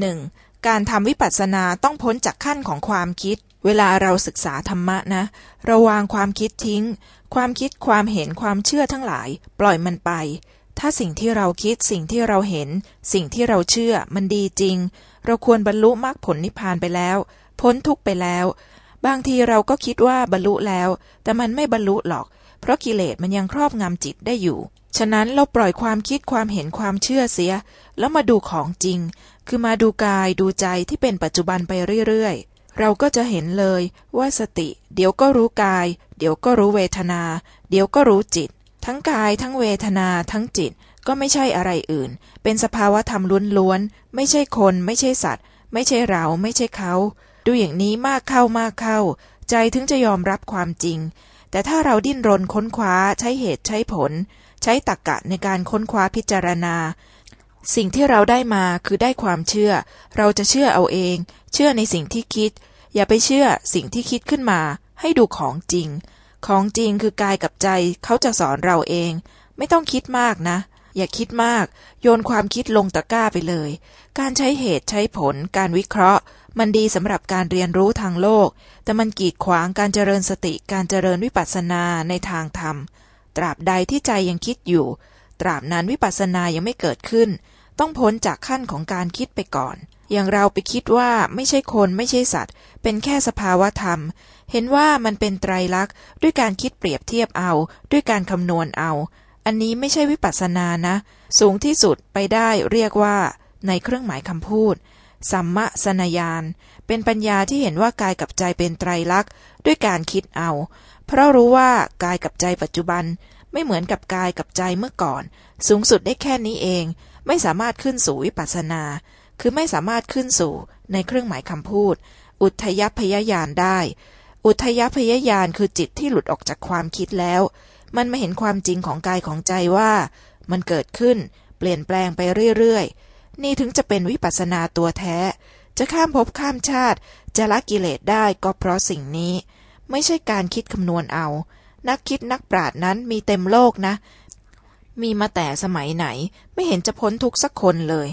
หนึ่งการทำวิปัสสนาต้องพ้นจากขั้นของความคิด เวลาเราศึกษาธรรมะนะเราวางความคิดทิ้ง ความคิดความเห็นความเชื่อทั้งหลาย ปล่อยมันไป ถ้าสิ่งที่เราคิดสิ่งที่เราเห็น สิ่งที่เราเชื่อมันดีจริง เราควรบรรลุมรรคผลนิพพานไปแล้ว พ้นทุกไปแล้ว บางทีเราก็คิดว่าบรรลุแล้ว แต่มันไม่บรรลุหรอก เพราะกิเลสมันยังครอบงำจิตได้อยู่ ฉะนั้นเราปล่อยความคิดความเห็นความเชื่อเสีย แล้วมาดูของจริง คือมาดูกายดูใจที่เป็นปัจจุบันไปเรื่อยๆ เราก็จะเห็นเลยว่าสติ เดี๋ยวก็รู้กาย เดี๋ยวก็รู้เวทนา เดี๋ยวก็รู้จิต ทั้งกายทั้งเวทนาทั้งจิตก็ไม่ใช่อะไรอื่น เป็นสภาวะธรรมล้วนๆ ไม่ใช่คน ไม่ใช่สัตว์ ไม่ใช่เรา ไม่ใช่เขา ดูอย่างนี้มากเข้ามากเข้า ใจถึงจะยอมรับความจริง แต่ถ้าเราดิ้นรนค้นคว้าใช้เหตุใช้ผล ใช้ตรรกกะในการค้นคว้าพิจารณา สิ่งที่เราได้มาคือได้ความเชื่อ เราจะเชื่อเอาเอง เชื่อในสิ่งที่คิด อย่าไปเชื่อสิ่งที่คิดขึ้นมา ให้ดูของจริง ของจริงคือกายกับใจเขาจะสอนเราเอง ไม่ต้องคิดมากนะ อย่าคิดมาก โยนความคิดลงตะกร้าไปเลย การใช้เหตุใช้ผล การวิเคราะห์ มันดีสำหรับการเรียนรู้ทางโลก แต่มันกีดขวางการเจริญสติการเจริญวิปัสสนาในทางธรรม ตราบใดที่ใจยังคิดอยู่ ตราบนั้นวิปัสสนายังไม่เกิดขึ้น ต้องพ้นจากขั้นของการคิดไปก่อน อย่างเราไปคิดว่าไม่ใช่คนไม่ใช่สัตว์ เป็นแค่สภาวะธรรม เห็นว่ามันเป็นไตรลักษณ์ด้วยการคิดเปรียบเทียบเอา ด้วยการคำนวณเอา อันนี้ไม่ใช่วิปัสสนานะ สูงที่สุดไปได้เรียกว่า ในเครื่องหมายคำพูดสัมมสนญาณเป็นปัญญาที่เห็นว่ากายกับใจเป็นไตรลักษณ์ด้วยการคิดเอา เพราะรู้ว่ากายกับใจปัจจุบันไม่เหมือนกับกายกับใจเมื่อก่อน สูงสุดได้แค่นี้เอง ไม่สามารถขึ้นสู่วิปัสสนา คือไม่สามารถขึ้นสู่ในเครื่องหมายคำพูด อุทยพยญาณได้ อุทยพยญาณคือจิตที่หลุดออกจากความคิดแล้ว มันมาเห็นความจริงของกายของใจว่า มันเกิดขึ้น เปลี่ยนแปลงไปเรื่อยๆ นี่ถึงจะเป็นวิปัสสนาตัวแท้ จะข้ามภพข้ามชาติ จะละกิเลสได้ก็เพราะสิ่งนี้ ไม่ใช่การคิดคำนวณเอา นักคิดนักปราชญ์นั้นมีเต็มโลกนะ มีมาแต่สมัยไหน ไม่เห็นจะพ้นทุกข์สักคนเลย